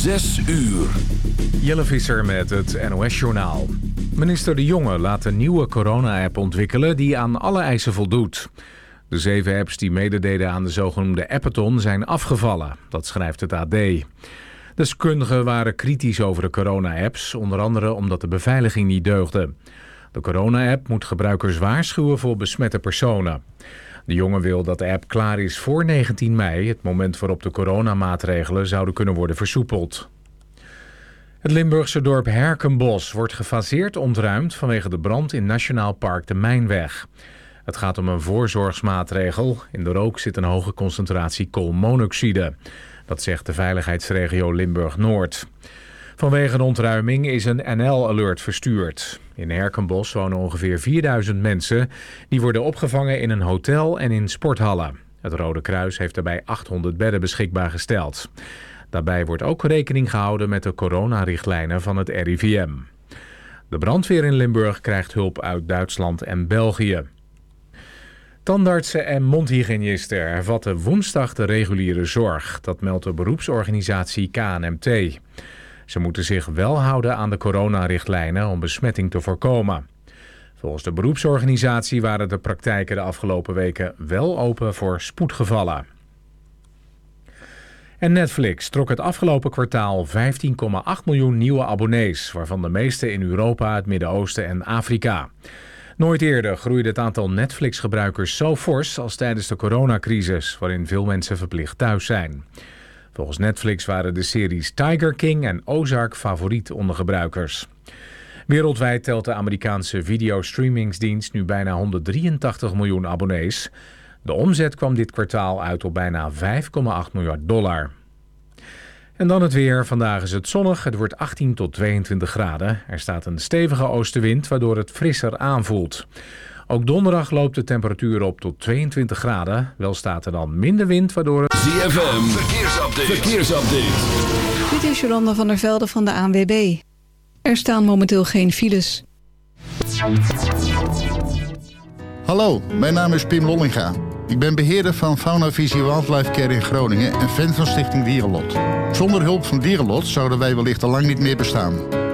Zes uur. Jelle Visser met het NOS-journaal. Minister De Jonge laat een nieuwe corona-app ontwikkelen die aan alle eisen voldoet. De zeven apps die medededen aan de zogenoemde appathon zijn afgevallen. Dat schrijft het AD. Deskundigen waren kritisch over de corona-apps, onder andere omdat de beveiliging niet deugde. De corona-app moet gebruikers waarschuwen voor besmette personen. De jongen wil dat de app klaar is voor 19 mei, het moment waarop de coronamaatregelen zouden kunnen worden versoepeld. Het Limburgse dorp Herkenbos wordt gefaseerd ontruimd vanwege de brand in Nationaal Park de Mijnweg. Het gaat om een voorzorgsmaatregel. In de rook zit een hoge concentratie koolmonoxide. Dat zegt de veiligheidsregio Limburg-Noord. Vanwege de ontruiming is een NL-alert verstuurd. In Herkenbos wonen ongeveer 4000 mensen. Die worden opgevangen in een hotel en in sporthallen. Het Rode Kruis heeft daarbij 800 bedden beschikbaar gesteld. Daarbij wordt ook rekening gehouden met de coronarichtlijnen van het RIVM. De brandweer in Limburg krijgt hulp uit Duitsland en België. Tandartsen en mondhygiënisten hervatten woensdag de reguliere zorg. Dat meldt de beroepsorganisatie KNMT. Ze moeten zich wel houden aan de coronarichtlijnen om besmetting te voorkomen. Volgens de beroepsorganisatie waren de praktijken de afgelopen weken wel open voor spoedgevallen. En Netflix trok het afgelopen kwartaal 15,8 miljoen nieuwe abonnees, waarvan de meeste in Europa, het Midden-Oosten en Afrika. Nooit eerder groeide het aantal Netflix-gebruikers zo fors als tijdens de coronacrisis, waarin veel mensen verplicht thuis zijn. Volgens Netflix waren de series Tiger King en Ozark favoriet onder gebruikers. Wereldwijd telt de Amerikaanse videostreamingsdienst nu bijna 183 miljoen abonnees. De omzet kwam dit kwartaal uit op bijna 5,8 miljard dollar. En dan het weer. Vandaag is het zonnig. Het wordt 18 tot 22 graden. Er staat een stevige oostenwind waardoor het frisser aanvoelt. Ook donderdag loopt de temperatuur op tot 22 graden. Wel staat er dan minder wind waardoor... Het... ZFM, verkeersupdate. verkeersupdate. Dit is Jolanda van der Velde van de ANWB. Er staan momenteel geen files. Hallo, mijn naam is Pim Lollinga. Ik ben beheerder van Fauna Visie Wildlife Care in Groningen en fan van Stichting Dierenlot. Zonder hulp van Dierenlot zouden wij wellicht al lang niet meer bestaan.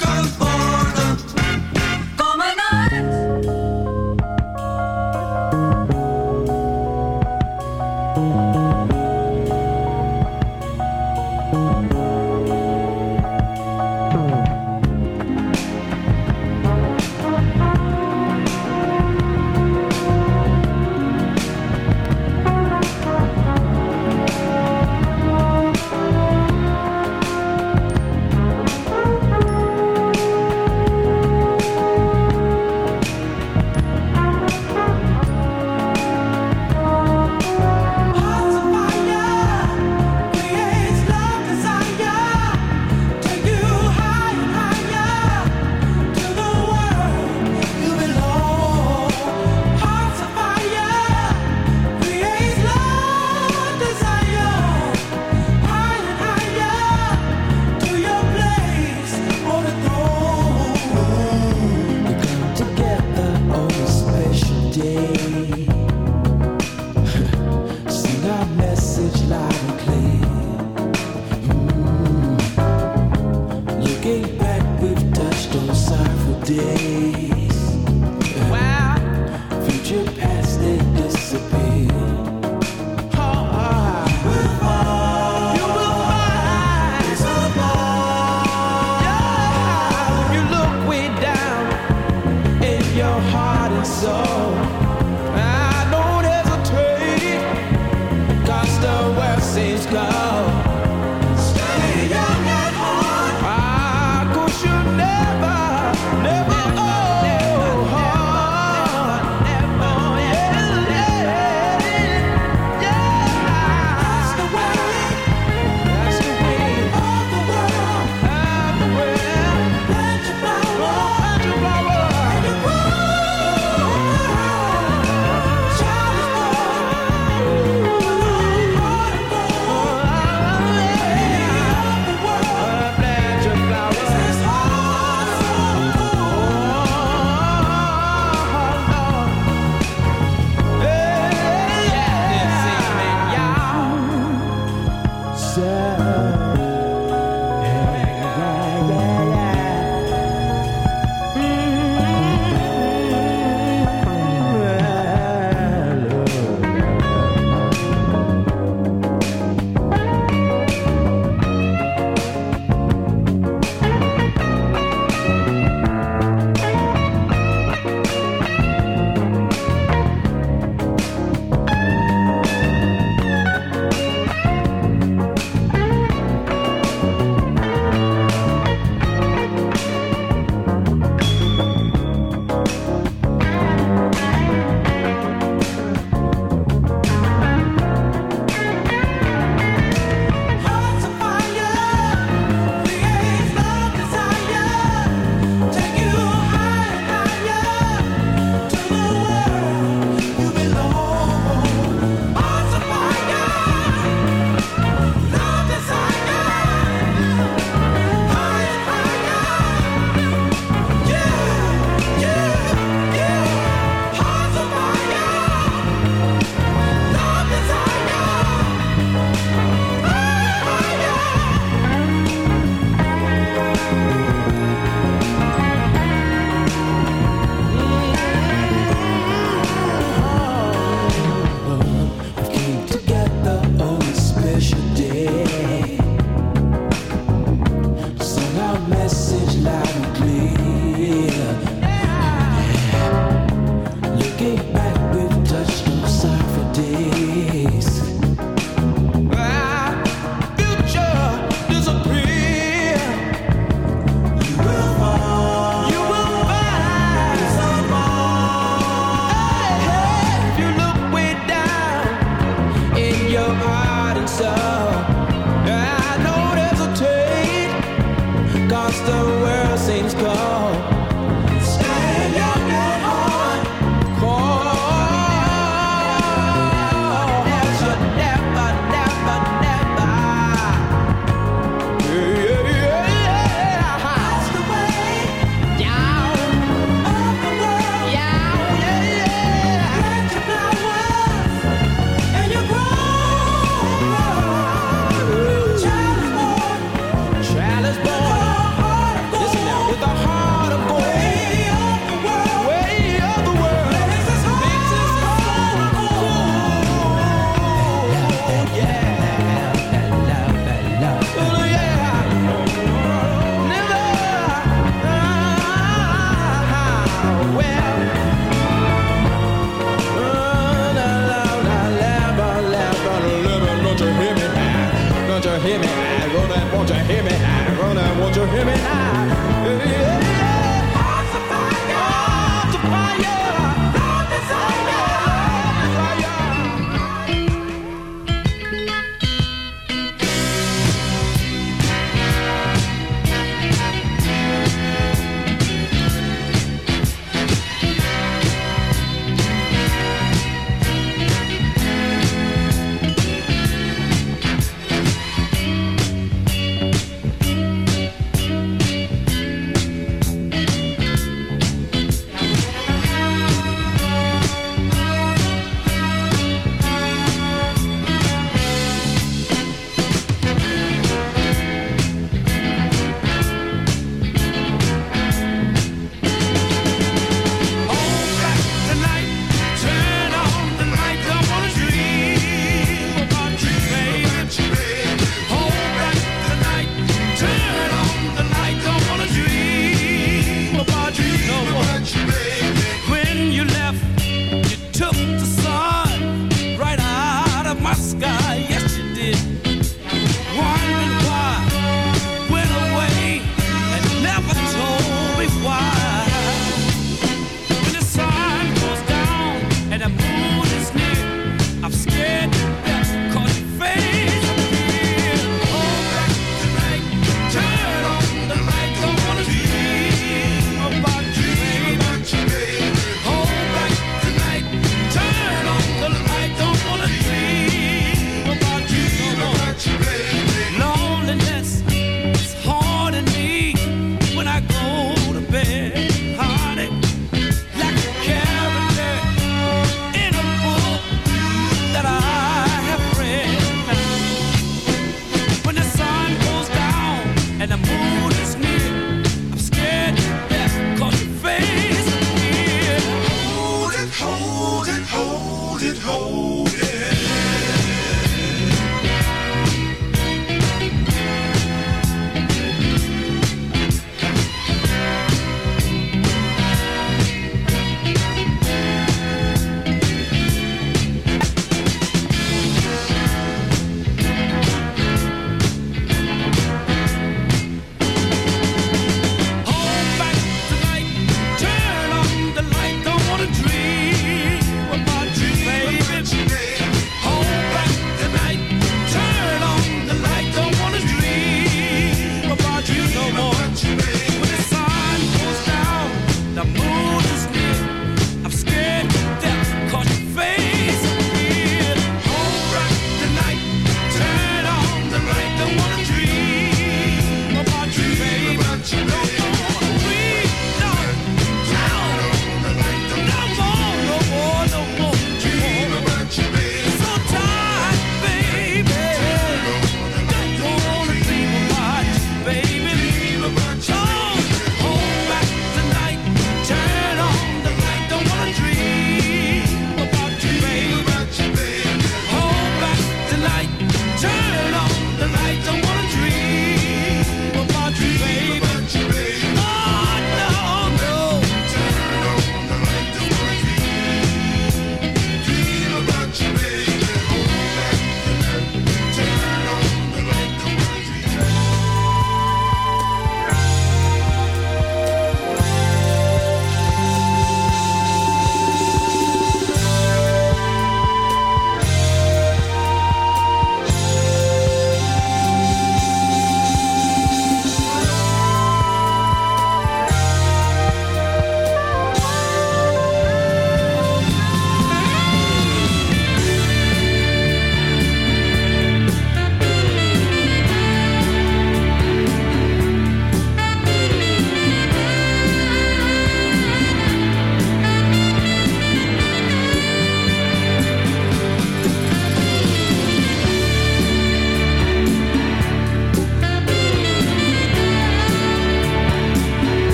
Wakker worden.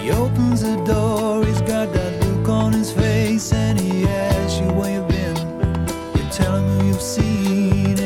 He opens the door, he's got that look on his face, and he asks you where you've been. You tell him who you've seen.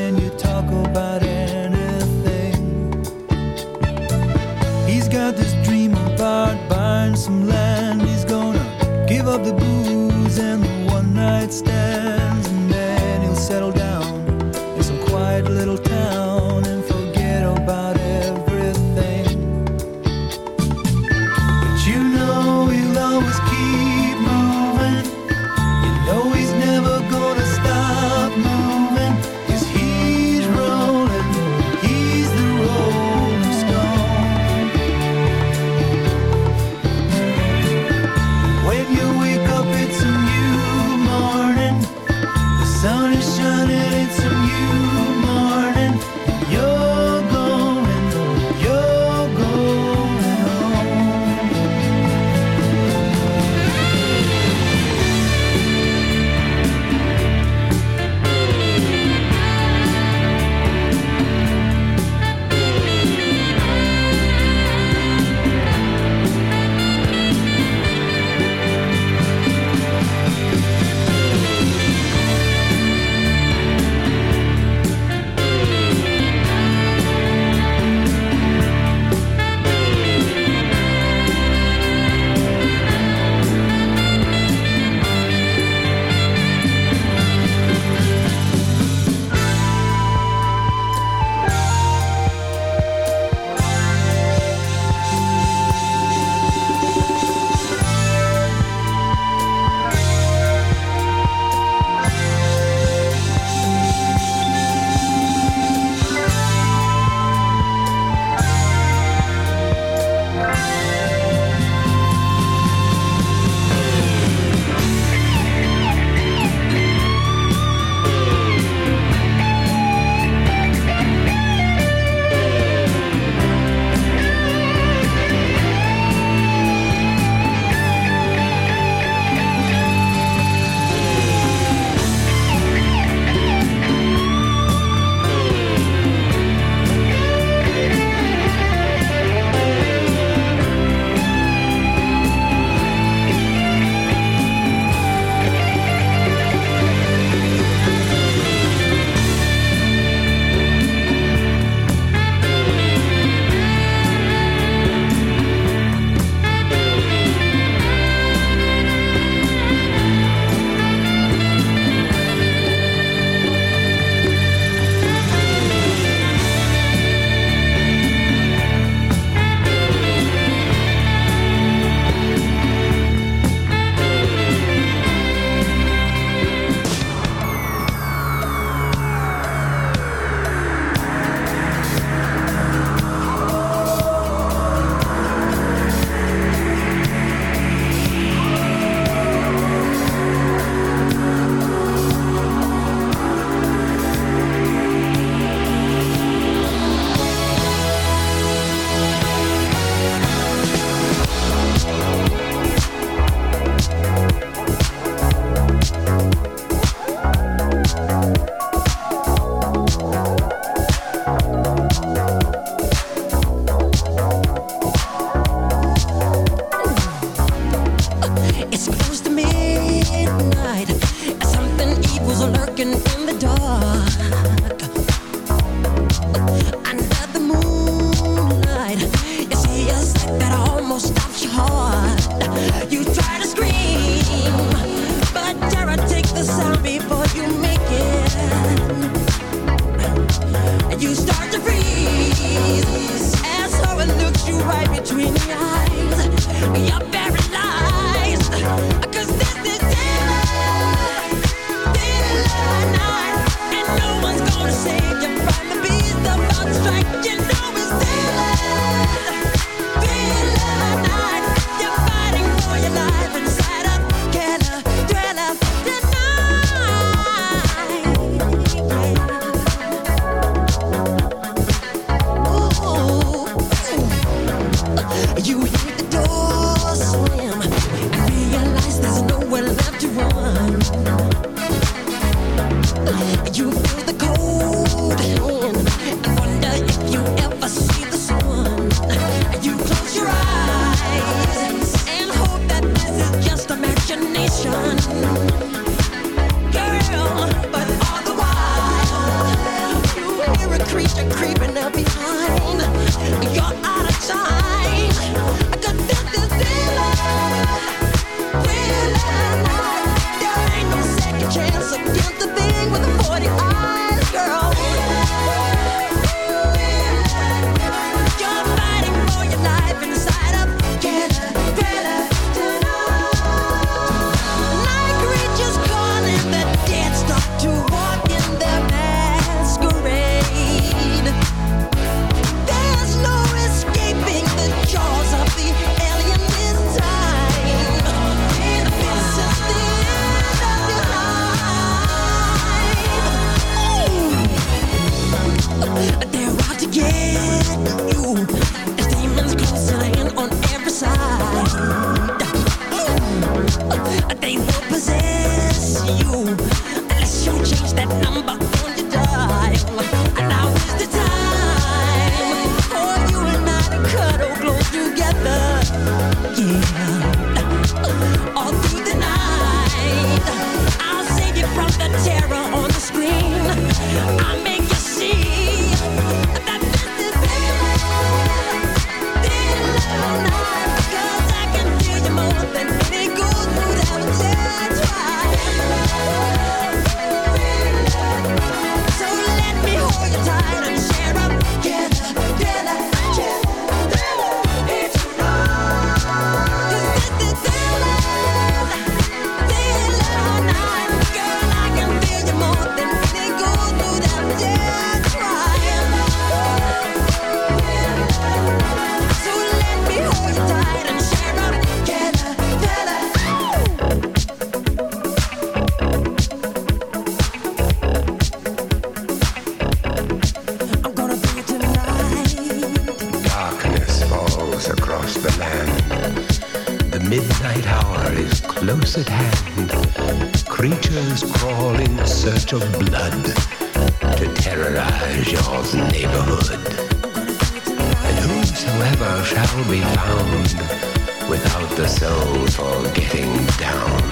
The soul for getting down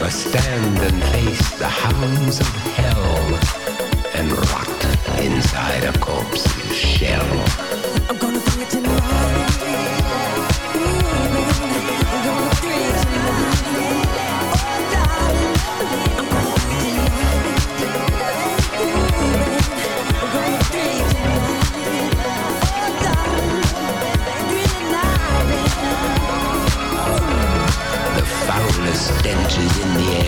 must stand and face the hounds of hell and rot inside a corpse's shell. I'm gonna bring it tonight. I'm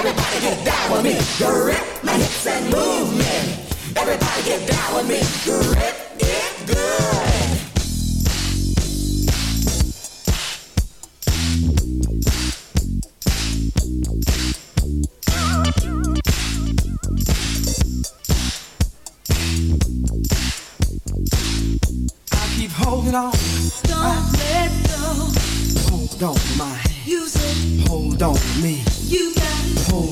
Everybody get down with me. Grip my hips and movement. Everybody get down with me. Grip it good.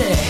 Yeah.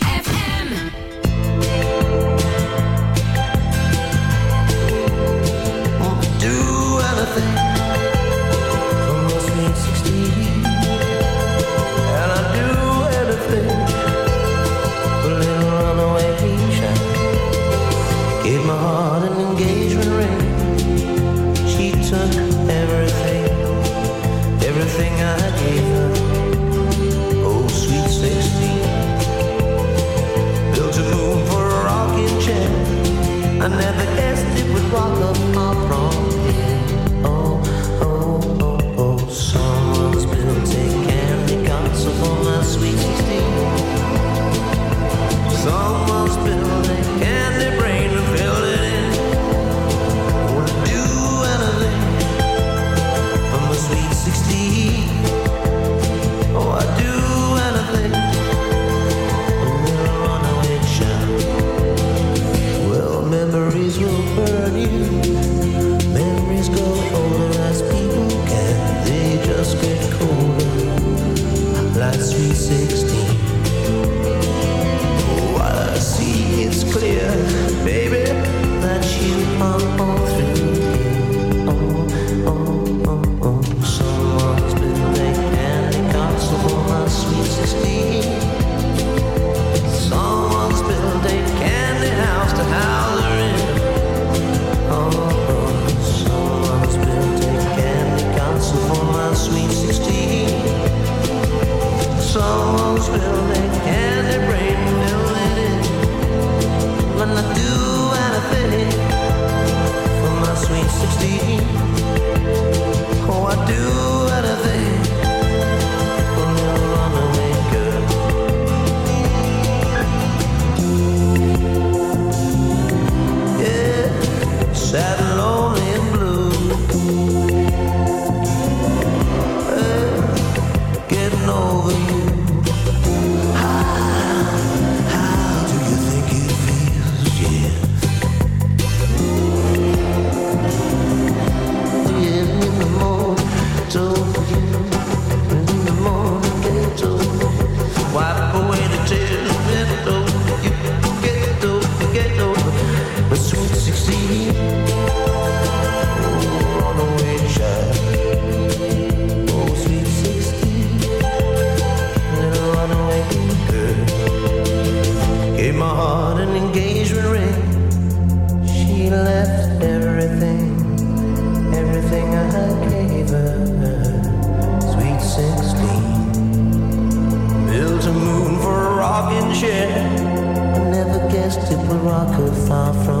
sweet 16. It would far from